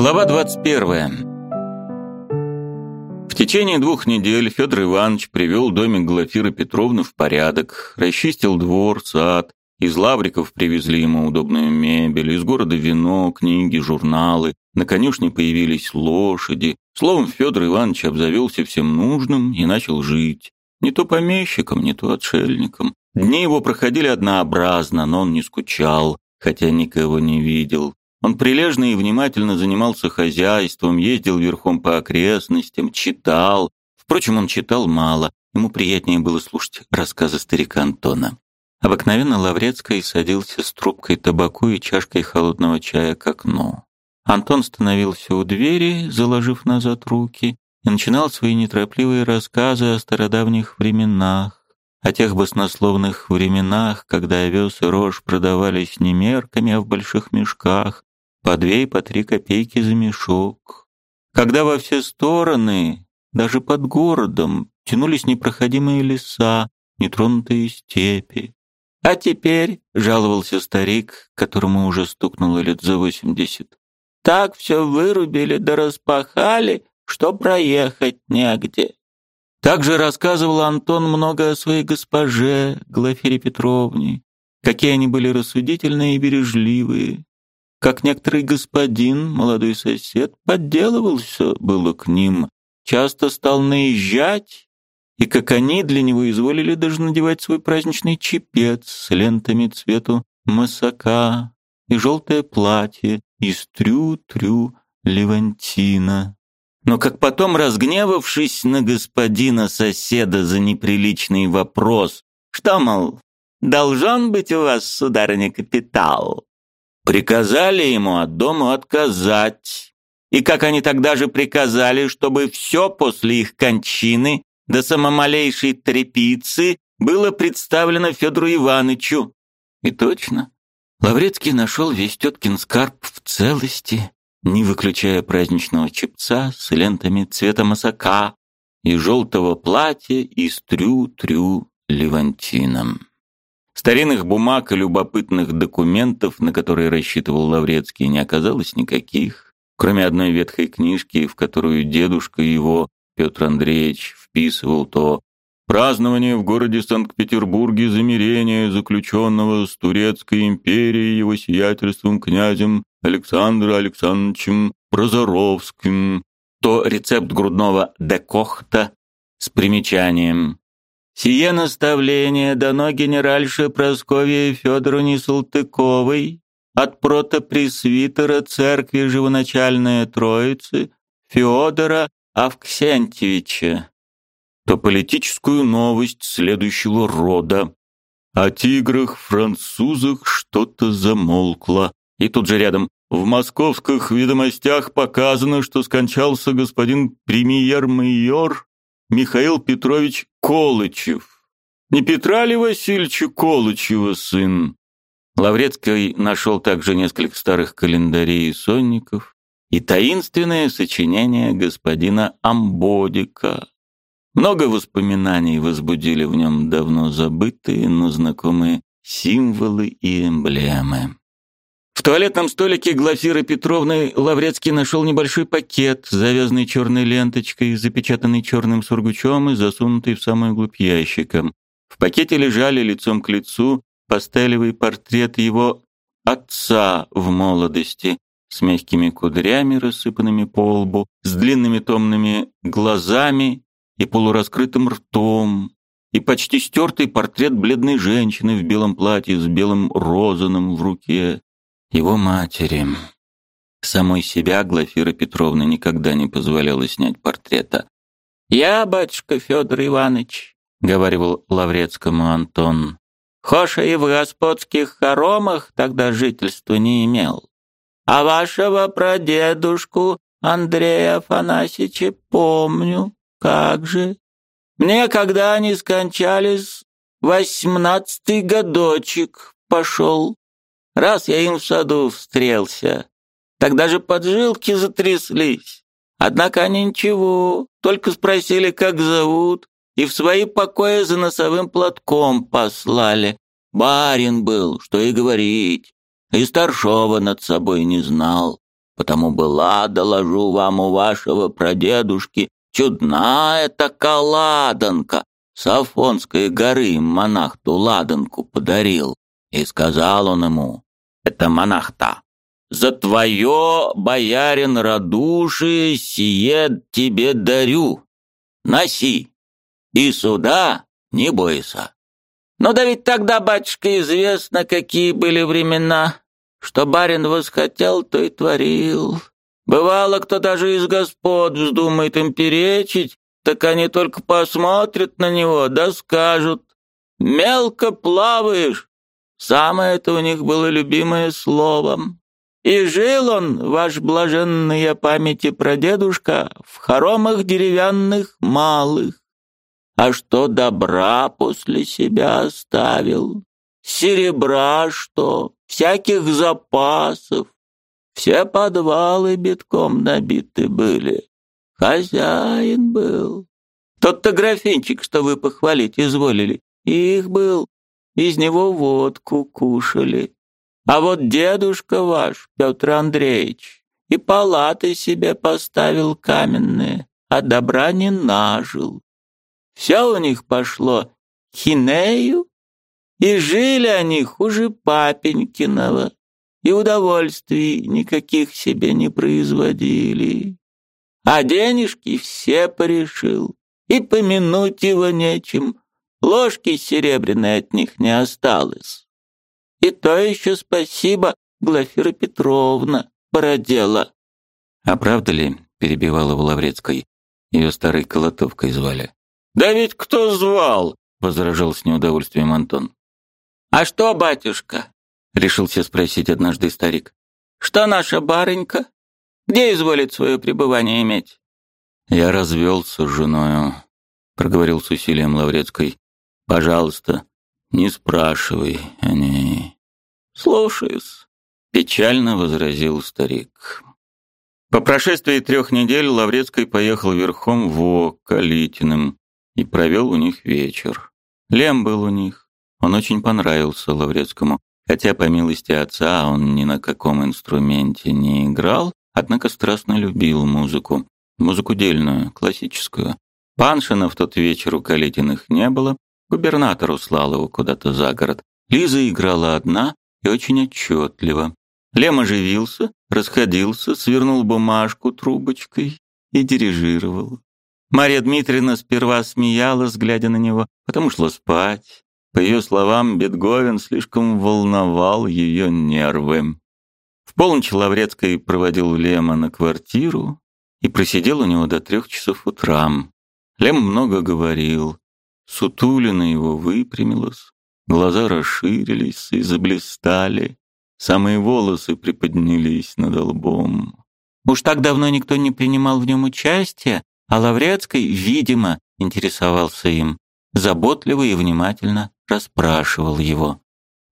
Глава 21. В течение двух недель Федор Иванович привел домик Глафиры Петровны в порядок, расчистил двор, сад, из лавриков привезли ему удобную мебель, из города вино, книги, журналы, на конюшне появились лошади. Словом, Федор Иванович обзавелся всем нужным и начал жить. Не то помещиком, не то отшельником. Дни его проходили однообразно, но он не скучал, хотя никого не видел. Он прилежно и внимательно занимался хозяйством, ездил верхом по окрестностям, читал. Впрочем, он читал мало, ему приятнее было слушать рассказы старика Антона. Обыкновенно Лаврецкий садился с трубкой табаку и чашкой холодного чая к окну. Антон становился у двери, заложив назад руки, и начинал свои неторопливые рассказы о стародавних временах, о тех баснословных временах, когда овес и рожь продавались не мерками, а в больших мешках, по две и по три копейки за мешок. Когда во все стороны, даже под городом, тянулись непроходимые леса, нетронутые степи. А теперь, жаловался старик, которому уже стукнуло лет за восемьдесят, так все вырубили да распахали, что проехать негде. Также рассказывал Антон много о своей госпоже, Глафире Петровне, какие они были рассудительные и бережливые, как некоторый господин, молодой сосед, подделывался было к ним, часто стал наезжать, и как они для него изволили даже надевать свой праздничный чепец с лентами цвету масака и желтое платье из трю-трю левантина. Но как потом, разгневавшись на господина соседа за неприличный вопрос, что, мол, должен быть у вас, сударыня, капитал, Приказали ему от дома отказать. И как они тогда же приказали, чтобы все после их кончины до самомалейшей трепицы было представлено Федору Ивановичу. И точно, Лаврецкий нашел весь теткин скарб в целости, не выключая праздничного чепца с лентами цвета масака и желтого платья из трю-трю левантином. Старинных бумаг и любопытных документов, на которые рассчитывал Лаврецкий, не оказалось никаких, кроме одной ветхой книжки, в которую дедушка его, Петр Андреевич, вписывал то празднование в городе Санкт-Петербурге замирения заключенного с Турецкой империей его сиятельством князем Александром Александровичем Прозоровским, то рецепт грудного декохта с примечанием Сие наставление дано генеральше Прасковье Федоровне Салтыковой от протопресвитера церкви Живоначальной Троицы Феодора Авксентьевича. То политическую новость следующего рода. О тиграх-французах что-то замолкло. И тут же рядом в московских ведомостях показано, что скончался господин премьер-майор Михаил Петрович Колычев. Не Петра ли Васильевича Колычева сын? Лаврецкий нашел также несколько старых календарей и сонников и таинственное сочинение господина Амбодика. Много воспоминаний возбудили в нем давно забытые, но знакомые символы и эмблемы. Туалетном столике Глафиры Петровны Лаврецкий нашел небольшой пакет, завязанный черной ленточкой, запечатанный черным сургучом и засунутый в самую глубь ящика. В пакете лежали лицом к лицу пастелевый портрет его отца в молодости, с мягкими кудрями, рассыпанными по лбу, с длинными томными глазами и полураскрытым ртом, и почти стертый портрет бледной женщины в белом платье с белым розаном в руке его матери. Самой себя Глафира Петровна никогда не позволяла снять портрета. «Я, батюшка Федор Иванович», — говорил Лаврецкому Антон, «хоша и в господских хоромах тогда жительства не имел. А вашего прадедушку Андрея Афанасьевича помню, как же. Мне, когда они скончались, восемнадцатый годочек пошел. Раз я им в саду встрелся, тогда же поджилки затряслись. Однако они ничего, только спросили, как зовут, и в свои покои за носовым платком послали. Барин был, что и говорить, и старшова над собой не знал. потому была, доложу вам, у вашего прадедушки чудная такая ладанка. С Афонской горы монах ту ладанку подарил. И сказал он ему, это монах-то, за твое, боярин радушие, сие тебе дарю. Носи, и сюда не бойся. Но да ведь тогда, батюшка, известно, какие были времена. Что барин восхотел, то и творил. Бывало, кто даже из господ вздумает им перечить, так они только посмотрят на него, да скажут «Мелко плаваешь». Самое это у них было любимое словом. И жил он, ваш блаженная памяти прадедушка, в хоромах деревянных малых. А что добра после себя оставил? Серебра что? Всяких запасов? Все подвалы битком набиты были. Хозяин был. Тот-то графинчик, что вы похвалить изволили, их был. Из него водку кушали. А вот дедушка ваш, Петр Андреевич, и палаты себе поставил каменные, а добра не нажил. Все у них пошло хинею, и жили они хуже папенькиного и удовольствий никаких себе не производили. А денежки все порешил, и помянуть его нечем, ложки серебряной от них не осталось. И то еще спасибо, Глафира Петровна, породела. А правда ли, перебивала в Лаврецкой, ее старой колотовкой звали? Да ведь кто звал? возражал с неудовольствием Антон. А что, батюшка? решился спросить однажды старик. Что наша барынька? Где изволит свое пребывание иметь? Я развелся с женою, проговорил с усилием Лаврецкой. Пожалуйста, не спрашивай о ней. Слушаюсь, печально возразил старик. По прошествии трех недель Лаврецкий поехал верхом в Калитиным и провел у них вечер. Лем был у них. Он очень понравился Лаврецкому. Хотя, по милости отца, он ни на каком инструменте не играл, однако страстно любил музыку. Музыку дельную, классическую. Паншина в тот вечер у Калитиных не было, губернатор услал его куда-то за город. Лиза играла одна и очень отчетливо. Лем оживился, расходился, свернул бумажку трубочкой и дирижировал. Мария Дмитриевна сперва смеялась, глядя на него, потом ушла спать. По ее словам, Бетговен слишком волновал ее нервы. В полночь Лаврецкий проводил Лема на квартиру и просидел у него до трех часов утра. Лем много говорил. Сутулина его выпрямилась, глаза расширились и заблистали, самые волосы приподнялись над лбом. Уж так давно никто не принимал в нем участия, а Лаврецкий, видимо, интересовался им, заботливо и внимательно расспрашивал его.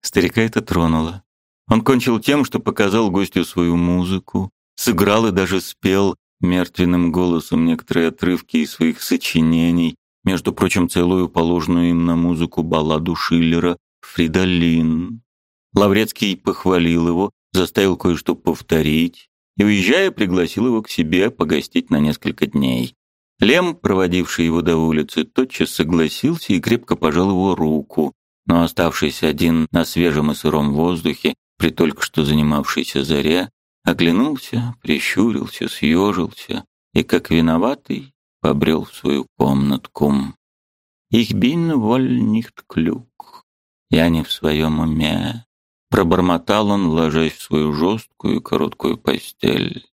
Старика это тронуло. Он кончил тем, что показал гостю свою музыку, сыграл и даже спел мертвенным голосом некоторые отрывки из своих сочинений, между прочим, целую положенную им на музыку балладу Шиллера «Фридолин». Лаврецкий похвалил его, заставил кое-что повторить и, уезжая, пригласил его к себе погостить на несколько дней. Лем, проводивший его до улицы, тотчас согласился и крепко пожал его руку, но оставшись один на свежем и сыром воздухе, при только что занимавшейся заре, оглянулся, прищурился, съежился и, как виноватый, побрел в свою комнатку. «Ich bin wohl nicht klug». «Я не в своем уме», — пробормотал он, ложась в свою жесткую короткую постель.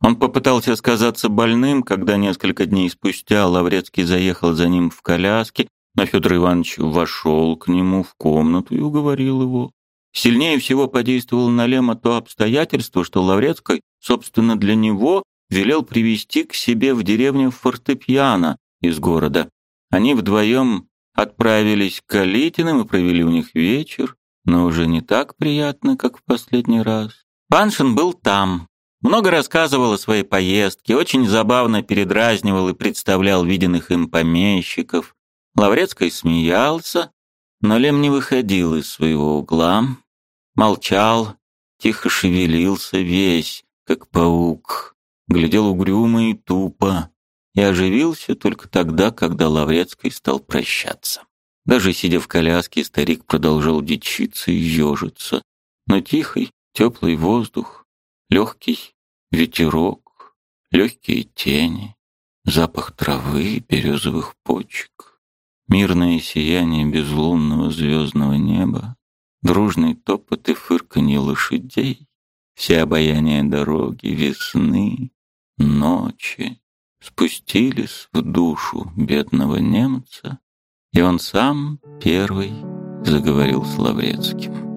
Он попытался сказаться больным, когда несколько дней спустя Лаврецкий заехал за ним в коляске, но Федор Иванович вошел к нему в комнату и уговорил его. Сильнее всего подействовало на Лема то обстоятельство, что Лаврецкий, собственно, для него велел привести к себе в деревню фортепиано из города. Они вдвоем отправились к Калитиным и провели у них вечер, но уже не так приятно, как в последний раз. Паншин был там, много рассказывал о своей поездке, очень забавно передразнивал и представлял виденных им помещиков. Лаврецкий смеялся, но Лем не выходил из своего угла, молчал, тихо шевелился весь, как паук, глядел угрюмо и тупо, и оживился только тогда, когда Лаврецкий стал прощаться. Даже сидя в коляске, старик продолжал дичиться и ежиться, но тихий, теплый воздух, легкий ветерок, легкие тени, запах травы, березовых почек, мирное сияние безлунного звездного неба, дружный топот и фырканье лошадей, все обаяние дороги, весны, ночи спустились в душу бедного немца, и он сам первый заговорил с Лаврецким.